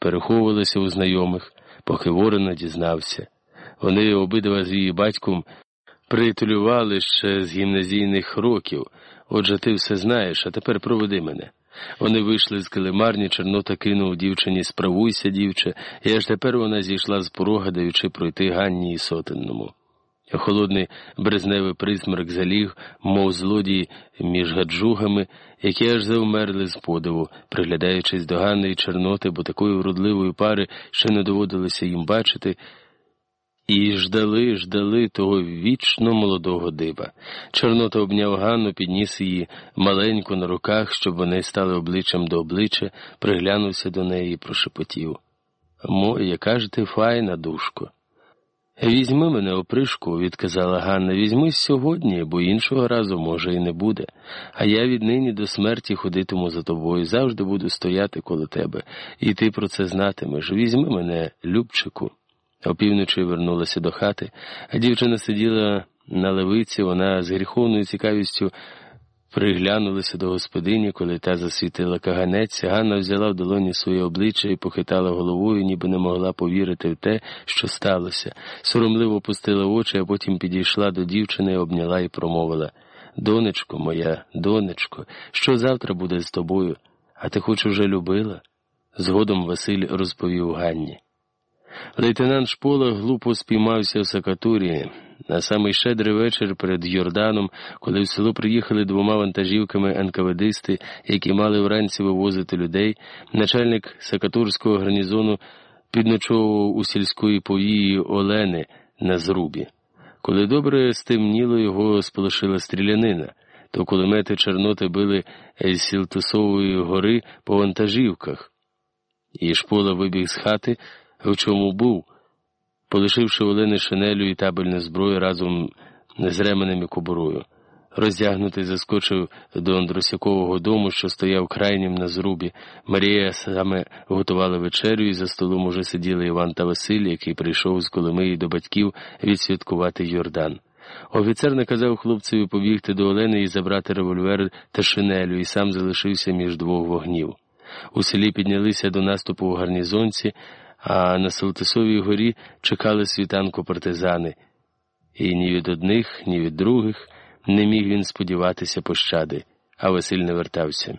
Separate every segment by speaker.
Speaker 1: переховувалися у знайомих, поки Ворона дізнався. Вони обидва з її батьком притулювали ще з гімназійних років. Отже, ти все знаєш, а тепер проведи мене. Вони вийшли з килимарні, Чорнота кинув дівчині Справуйся, дівче, і аж тепер вона зійшла з порога, даючи пройти Ганні і сотенному. Холодний брезневий присмерк заліг, мов злодій між гаджугами, які аж завмерли з подиву, приглядаючись до Ганни Чорноти, бо такої вродливої пари ще не доводилося їм бачити. І ждали, ждали того вічно молодого диба. Чорнота обняв Ганну, підніс її маленьку на руках, щоб вони стали обличчям до обличчя, приглянувся до неї і прошепотів. Моя, яка ж ти файна, душко. Візьми мене опришку, відказала Ганна, візьми сьогодні, бо іншого разу, може, і не буде. А я віднині до смерті ходитиму за тобою, завжди буду стояти коло тебе, і ти про це знатимеш. Візьми мене, Любчику. Опівночі вернулася до хати, а дівчина сиділа на левиці, вона з гріховною цікавістю приглянулася до господині, коли та засвітила каганець. Ганна взяла в долоні своє обличчя і похитала головою, ніби не могла повірити в те, що сталося. Соромливо пустила очі, а потім підійшла до дівчини, обняла і промовила Донечко моя, донечко, що завтра буде з тобою? А ти хоч уже любила? Згодом Василь розповів Ганні. Лейтенант Шпола глупо спіймався в Сакатурі. На самий щедрий вечір перед Йорданом, коли в село приїхали двома вантажівками НКВДисти, які мали вранці вивозити людей, начальник Сакатурського гарнізону підночовував у сільської повії Олени на зрубі. Коли добре стемніло, його сполошила стрілянина, то кулемети Чорноти били з Сілтусової гори по вантажівках, і шпола вибіг з хати в чому був, полишивши Олени шинелю і табельну зброю разом з ременем і кобурою. Роздягнутий заскочив до Андросякового дому, що стояв крайнім на зрубі. Марія саме готувала вечерю, і за столом уже сиділи Іван та Василь, який прийшов з Коломиї до батьків відсвяткувати Йордан. Офіцер наказав хлопцеві побігти до Олени і забрати револьвер та шинелю, і сам залишився між двох вогнів. У селі піднялися до наступу у гарнізонці а на Салтисовій горі чекали світанку партизани, і ні від одних, ні від других не міг він сподіватися пощади, а Василь не вертався.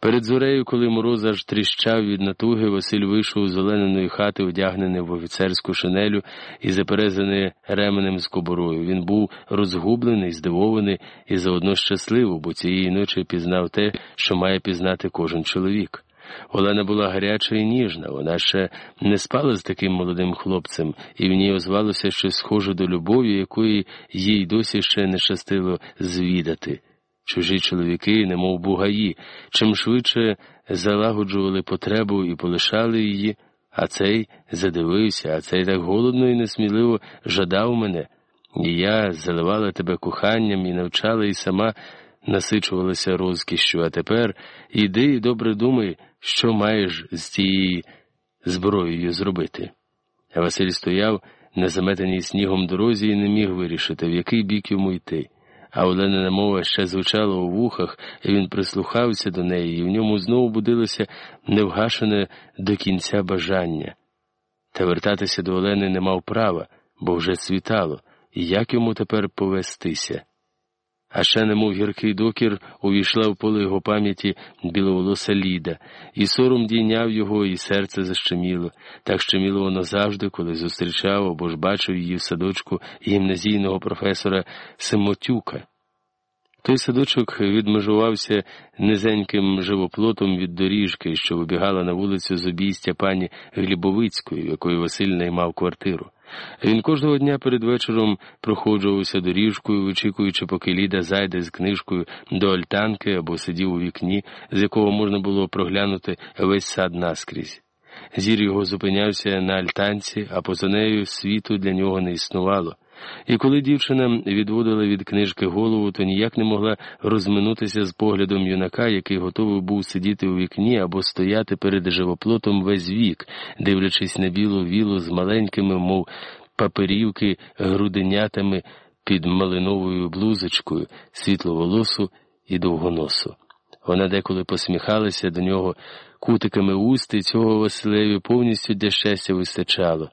Speaker 1: Перед зорею, коли мороз аж тріщав від натуги, Василь вийшов з олененої хати, одягнений в офіцерську шинелю і заперезаний ременем з кобурою. Він був розгублений, здивований і заодно щасливий, бо цієї ночі пізнав те, що має пізнати кожен чоловік. Олена була гаряча і ніжна, вона ще не спала з таким молодим хлопцем, і в ній озвалося щось схоже до любові, якої їй досі ще не щастило звідати. Чужі чоловіки, немов бугаї, чим швидше залагоджували потребу і полишали її, а цей задивився, а цей так голодно і несміливо жадав мене, і я заливала тебе коханням і навчала, і сама насичувалася розкішшю, а тепер іди і добре думай, що маєш з цією зброєю зробити. Василь стояв на заметеній снігом дорозі і не міг вирішити, в який бік йому йти. А Оленина мова ще звучала у вухах, і він прислухався до неї, і в ньому знову будилося невгашене до кінця бажання. Та вертатися до Олени не мав права, бо вже світало, і як йому тепер повестися? А ще, немов гіркий докір, увійшла в поле його пам'яті біловолоса Ліда, і сором дійняв його, і серце защеміло. Так щеміло воно завжди, коли зустрічав або ж бачив її в садочку гімназійного професора Семотюка. Той садочок відмежувався низеньким живоплотом від доріжки, що вибігала на вулицю з обійстя пані Глібовицької, в якої Василь наймав квартиру. Він кожного дня перед вечором проходжувався доріжкою, вичікуючи, поки Ліда зайде з книжкою до альтанки або сидів у вікні, з якого можна було проглянути весь сад наскрізь. Зір його зупинявся на альтанці, а поза нею світу для нього не існувало. І коли дівчина відводила від книжки голову, то ніяк не могла розминутися з поглядом юнака, який готовий був сидіти у вікні або стояти перед живоплотом весь вік, дивлячись на білу вілу з маленькими, мов паперівки, груденятами під малиновою блузочкою, світловолосу і довгоносу. Вона деколи посміхалася до нього кутиками уст, і цього Василеві повністю для щастя вистачало.